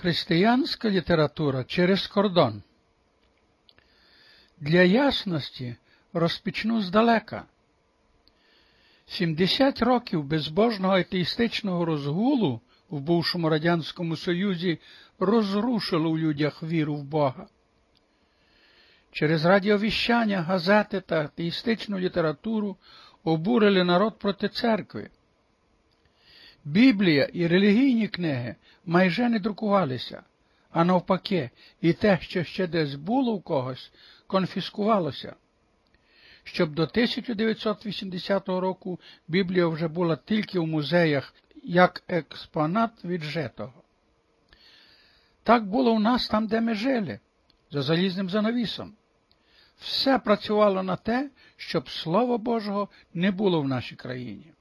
Християнська література через кордон. Для ясності розпочну здалека. 70 років безбожного атеїстичного розгулу в бувшому Радянському Союзі розрушило у людях віру в Бога. Через радіовіщання, газети та атеїстичну літературу обурили народ проти церкви. Біблія і релігійні книги майже не друкувалися, а навпаки, і те, що ще десь було в когось, конфіскувалося. Щоб до 1980 року Біблія вже була тільки в музеях як експонат віджетого. Так було у нас там, де ми жили, за залізним занавісом. Все працювало на те, щоб Слова Божого не було в нашій країні.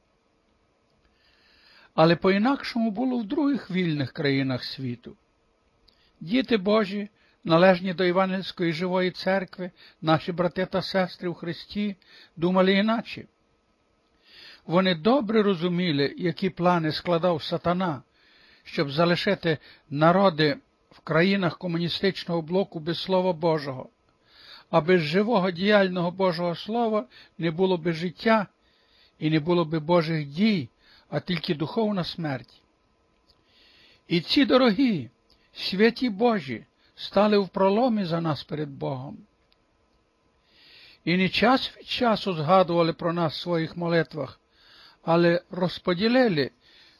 Але по-інакшому було в других вільних країнах світу. Діти Божі, належні до Івангельської живої церкви, наші брати та сестри в Христі, думали іначе. Вони добре розуміли, які плани складав сатана, щоб залишити народи в країнах комуністичного блоку без Слова Божого, а без живого діяльного Божого Слова не було би життя і не було би Божих дій а тільки духовна смерть. І ці дорогі, святі Божі, стали в проломі за нас перед Богом. І не час від часу згадували про нас в своїх молитвах, але розподілили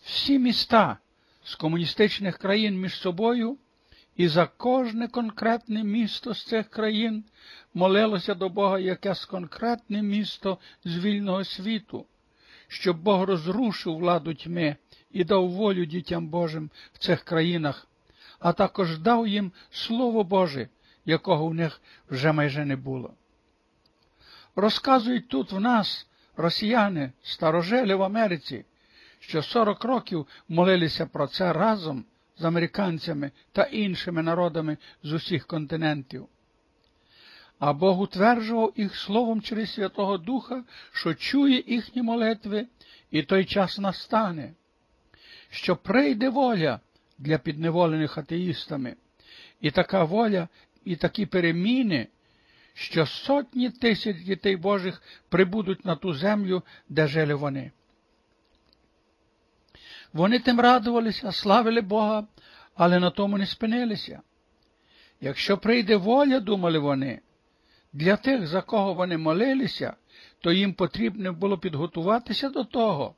всі міста з комуністичних країн між собою, і за кожне конкретне місто з цих країн молилося до Бога якесь конкретне місто з вільного світу щоб Бог розрушив владу тьми і дав волю дітям Божим в цих країнах, а також дав їм Слово Боже, якого в них вже майже не було. Розказують тут в нас, росіяни, старожелі в Америці, що 40 років молилися про це разом з американцями та іншими народами з усіх континентів а Бог утверджував їх словом через Святого Духа, що чує їхні молитви, і той час настане, що прийде воля для підневолених атеїстами, і така воля, і такі переміни, що сотні тисяч дітей Божих прибудуть на ту землю, де жили вони. Вони тим радувалися, славили Бога, але на тому не спинилися. Якщо прийде воля, думали вони, для тих, за кого вони молилися, то їм потрібно було підготуватися до того,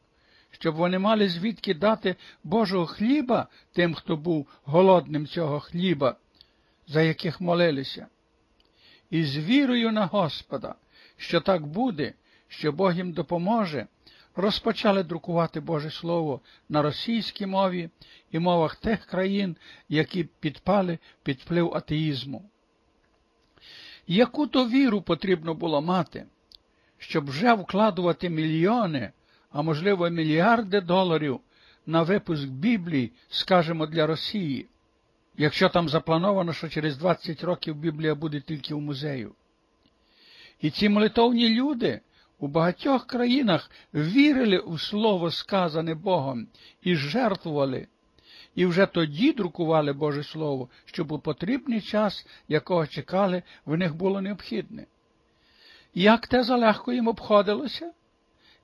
щоб вони мали звідки дати Божого хліба тим, хто був голодним цього хліба, за яких молилися. І з вірою на Господа, що так буде, що Бог їм допоможе, розпочали друкувати Боже Слово на російській мові і мовах тих країн, які підпали під вплив атеїзму. Яку то віру потрібно було мати, щоб вже вкладувати мільйони, а можливо мільярди доларів на випуск Біблії, скажімо, для Росії, якщо там заплановано, що через 20 років Біблія буде тільки в музею. І ці молитовні люди у багатьох країнах вірили у слово, сказане Богом, і жертвували і вже тоді друкували Боже Слово, щоб у потрібний час, якого чекали, в них було необхідне. Як те залегко їм обходилося?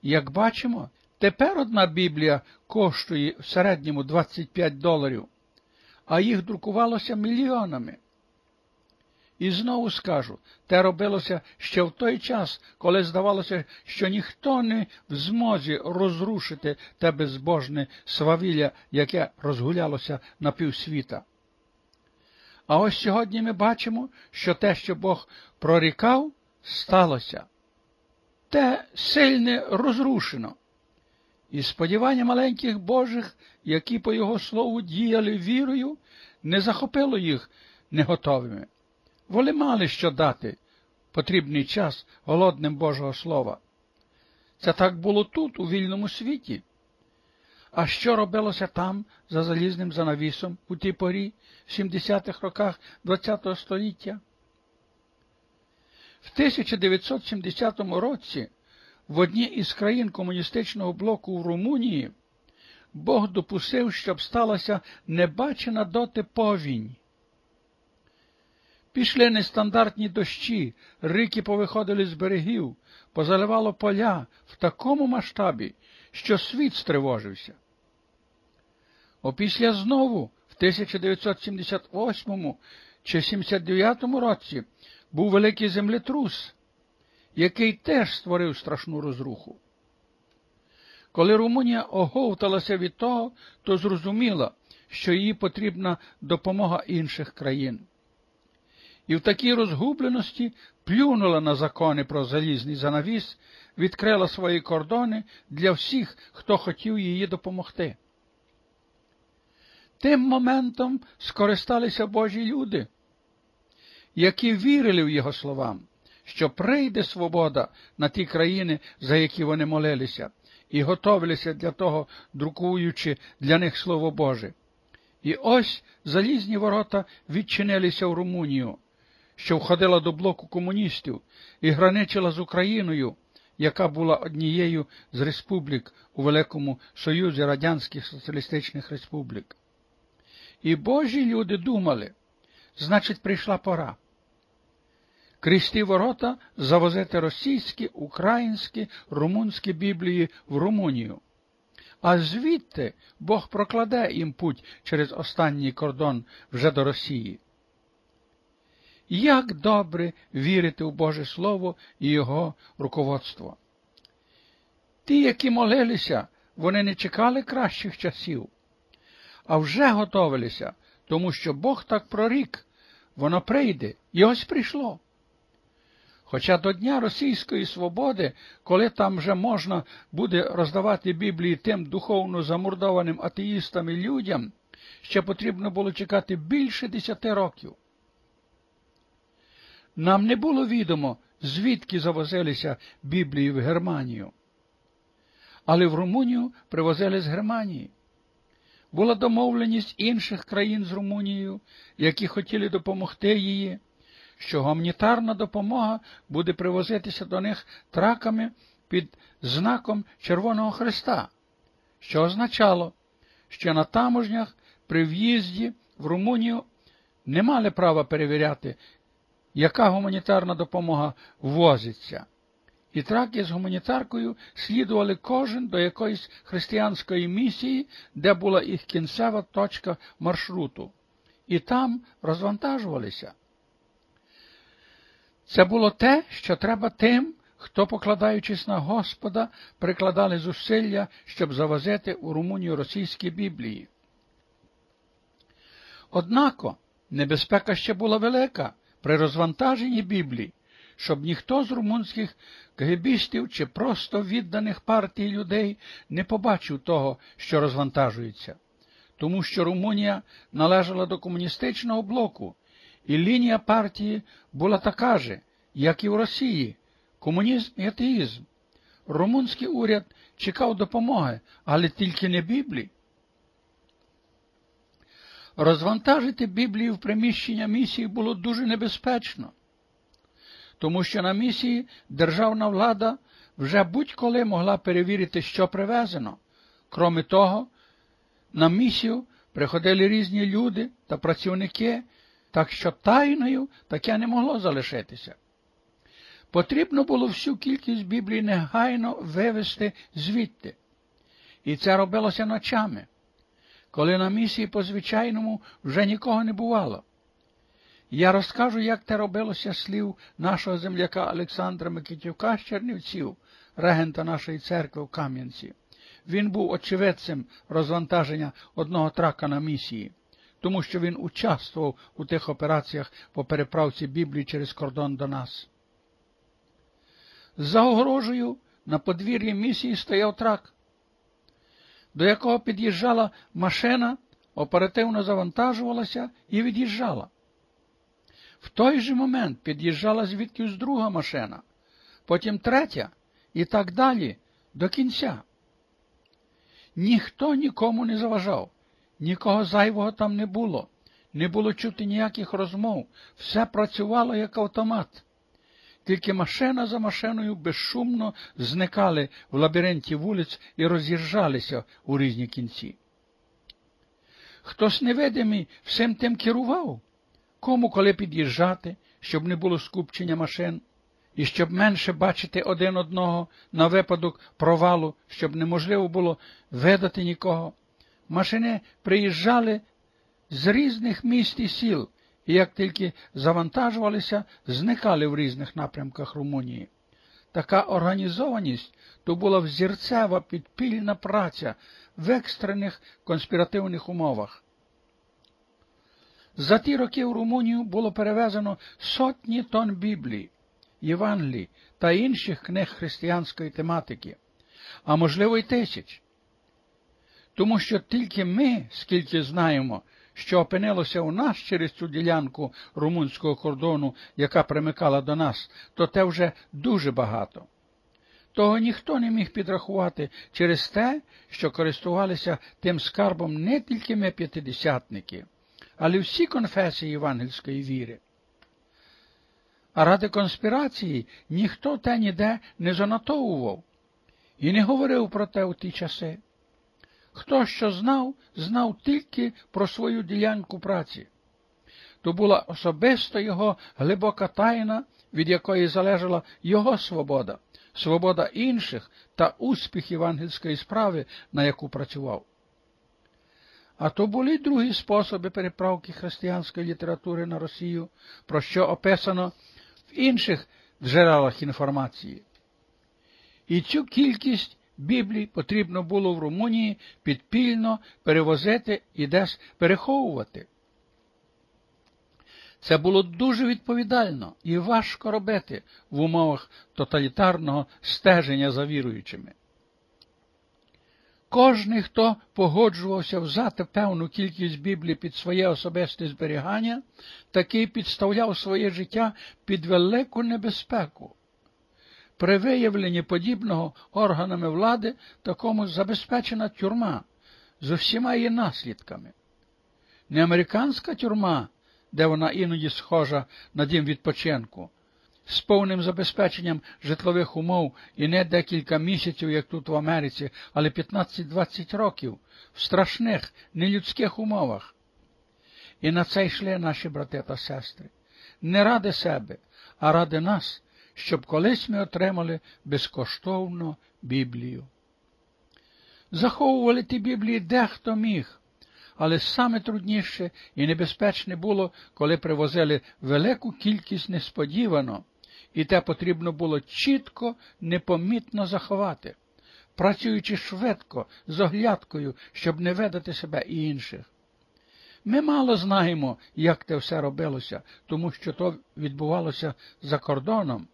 Як бачимо, тепер одна Біблія коштує в середньому 25 доларів, а їх друкувалося мільйонами. І знову скажу, те робилося ще в той час, коли здавалося, що ніхто не в змозі розрушити те безбожне свавілля, яке розгулялося на півсвіта. А ось сьогодні ми бачимо, що те, що Бог прорікав, сталося. Те сильне розрушено. І сподівання маленьких Божих, які по Його слову діяли вірою, не захопило їх неготовими. Вони мали що дати потрібний час голодним Божого Слова. Це так було тут, у вільному світі. А що робилося там, за залізним занавісом, у тій порі, в 70-х роках ХХ століття? В 1970 році в одній із країн комуністичного блоку в Румунії Бог допустив, щоб сталася небачена доти повінь. Пішли нестандартні дощі, рики повиходили з берегів, позаливало поля в такому масштабі, що світ стривожився. Опісля знову, в 1978 чи 79 році, був великий землетрус, який теж створив страшну розруху. Коли Румунія оговталася від того, то зрозуміла, що їй потрібна допомога інших країн. І в такій розгубленості плюнула на закони про залізний занавіс, відкрила свої кордони для всіх, хто хотів її допомогти. Тим моментом скористалися Божі люди, які вірили в його словам, що прийде свобода на ті країни, за які вони молилися, і готовилися для того, друкуючи для них Слово Боже. І ось залізні ворота відчинилися в Румунію, що входила до блоку комуністів і граничила з Україною, яка була однією з республік у Великому Союзі Радянських Соціалістичних Республік. І Божі люди думали, значить, прийшла пора. Крізь ті ворота завозити російські, українські, румунські біблії в Румунію. А звідти Бог прокладе їм путь через останній кордон вже до Росії. Як добре вірити в Боже Слово і Його руководство. Ті, які молилися, вони не чекали кращих часів, а вже готовилися, тому що Бог так прорік, воно прийде, і ось прийшло. Хоча до Дня Російської свободи, коли там вже можна буде роздавати Біблії тим духовно замордованим атеїстам і людям, ще потрібно було чекати більше десяти років. Нам не було відомо, звідки завозилися Біблії в Германію. Але в Румунію привозили з Германії. Була домовленість інших країн з Румунією, які хотіли допомогти її, що гуманітарна допомога буде привозитися до них траками під знаком Червоного Христа, що означало, що на таможнях при в'їзді в Румунію не мали права перевіряти, яка гуманітарна допомога ввозиться. І траки з гуманітаркою слідували кожен до якоїсь християнської місії, де була їх кінцева точка маршруту, і там розвантажувалися. Це було те, що треба тим, хто, покладаючись на Господа, прикладали зусилля, щоб завозити у Румунію російські біблії. Однако небезпека ще була велика при розвантаженні Біблії, щоб ніхто з румунських кагебістів чи просто відданих партій людей не побачив того, що розвантажується, тому що Румунія належала до комуністичного блоку, і лінія партії була така же, як і в Росії комунізм і атеїзм. Румунський уряд чекав допомоги, але тільки не Біблії. Розвантажити Біблію в приміщення місії було дуже небезпечно, тому що на місії державна влада вже будь-коли могла перевірити, що привезено. Кроме того, на місію приходили різні люди та працівники, так що тайною таке не могло залишитися. Потрібно було всю кількість Біблії негайно вивезти звідти. І це робилося ночами коли на місії по звичайному вже нікого не бувало. Я розкажу, як те робилося слів нашого земляка Олександра Микитівка з Чернівців, регента нашої церкви в Кам'янці. Він був очевидцем розвантаження одного трака на місії, тому що він участвував у тих операціях по переправці Біблії через кордон до нас. За огорожею на подвір'ї місії стояв трак до якого під'їжджала машина, оперативно завантажувалася і від'їжджала. В той же момент під'їжджала звідкись друга машина, потім третя і так далі до кінця. Ніхто нікому не заважав, нікого зайвого там не було, не було чути ніяких розмов, все працювало як автомат. Тільки машина за машиною безшумно зникали в лабіринті вулиць і роз'їжджалися у різні кінці. Хтось невидимий всім тим керував, кому коли під'їжджати, щоб не було скупчення машин, і щоб менше бачити один одного на випадок провалу, щоб неможливо було видати нікого. Машини приїжджали з різних міст і сіл, і як тільки завантажувалися, зникали в різних напрямках Румунії. Така організованість то була взірцева підпільна праця в екстрених конспіративних умовах. За ті роки в Румунію було перевезено сотні тонн Біблії, Євангелій та інших книг християнської тематики, а можливо й тисяч. Тому що тільки ми, скільки знаємо, що опинилося у нас через цю ділянку румунського кордону, яка примикала до нас, то те вже дуже багато. Того ніхто не міг підрахувати через те, що користувалися тим скарбом не тільки ми п'ятидесятники, але всі конфесії євангельської віри. А ради конспірації ніхто те ніде не занотовував і не говорив про те у ті часи. Хто що знав, знав тільки про свою ділянку праці. То була особисто його глибока тайна, від якої залежала його свобода, свобода інших та успіх євангельської справи, на яку працював. А то були другі способи переправки християнської літератури на Росію, про що описано в інших джерелах інформації. І цю кількість Біблій потрібно було в Румунії підпільно перевозити і десь переховувати. Це було дуже відповідально і важко робити в умовах тоталітарного стеження за віруючими. Кожний, хто погоджувався взяти певну кількість Біблії під своє особисте зберігання, такий підставляв своє життя під велику небезпеку. При виявленні подібного органами влади такому забезпечена тюрма з усіма її наслідками. Не американська тюрма, де вона іноді схожа на дім відпочинку, з повним забезпеченням житлових умов і не декілька місяців, як тут в Америці, але 15-20 років в страшних, нелюдських умовах. І на це йшли наші брати та сестри. Не ради себе, а ради нас, щоб колись ми отримали безкоштовно Біблію. Заховували ті Біблії дехто міг, але саме трудніше і небезпечне було, коли привозили велику кількість несподівано, і те потрібно було чітко, непомітно заховати, працюючи швидко, з оглядкою, щоб не видати себе і інших. Ми мало знаємо, як те все робилося, тому що то відбувалося за кордоном,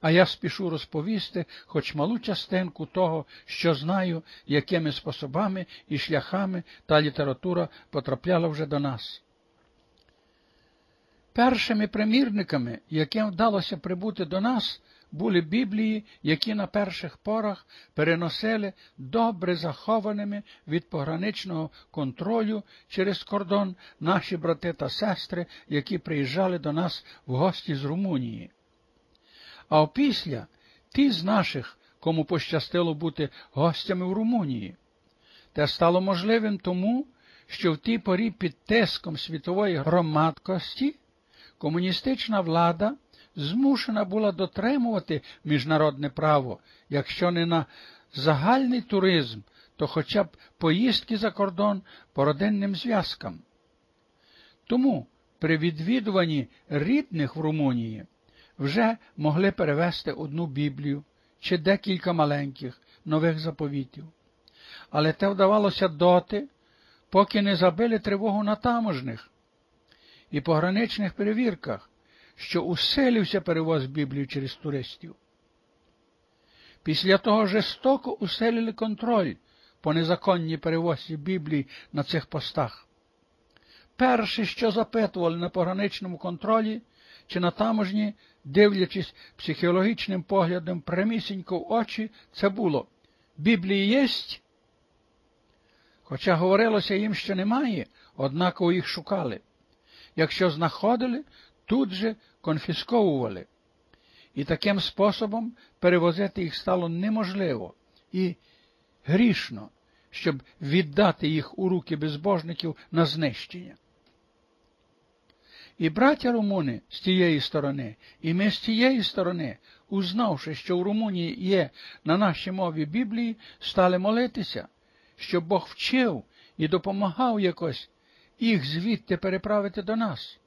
а я спішу розповісти хоч малу частинку того, що знаю, якими способами і шляхами та література потрапляла вже до нас. Першими примірниками, яким вдалося прибути до нас, були Біблії, які на перших порах переносили добре захованими від пограничного контролю через кордон наші брати та сестри, які приїжджали до нас в гості з Румунії. А опісля ті з наших, кому пощастило бути гостями в Румунії. Те стало можливим тому, що в тій порі під тиском світової громадкості комуністична влада змушена була дотримувати міжнародне право, якщо не на загальний туризм, то хоча б поїздки за кордон по родинним зв'язкам. Тому при відвідуванні рідних в Румунії вже могли перевести одну Біблію чи декілька маленьких нових заповітів. Але те вдавалося доти, поки не забили тривогу на таможних і пограничних перевірках, що усилився перевоз Біблії через туристів. Після того жорстоко усилили контроль по незаконній перевозці Біблії на цих постах. Перше, що запитували на пограничному контролі чи на таможні, дивлячись психологічним поглядом прямісінько в очі, це було Біблії єсть? Хоча говорилося їм, що немає, однаково їх шукали. Якщо знаходили, тут же конфісковували. і таким способом перевозити їх стало неможливо і грішно, щоб віддати їх у руки безбожників на знищення. І браття румуни з тієї сторони, і ми з тієї сторони, узнавши, що в Румунії є на нашій мові Біблії, стали молитися, щоб Бог вчив і допомагав якось їх звідти переправити до нас.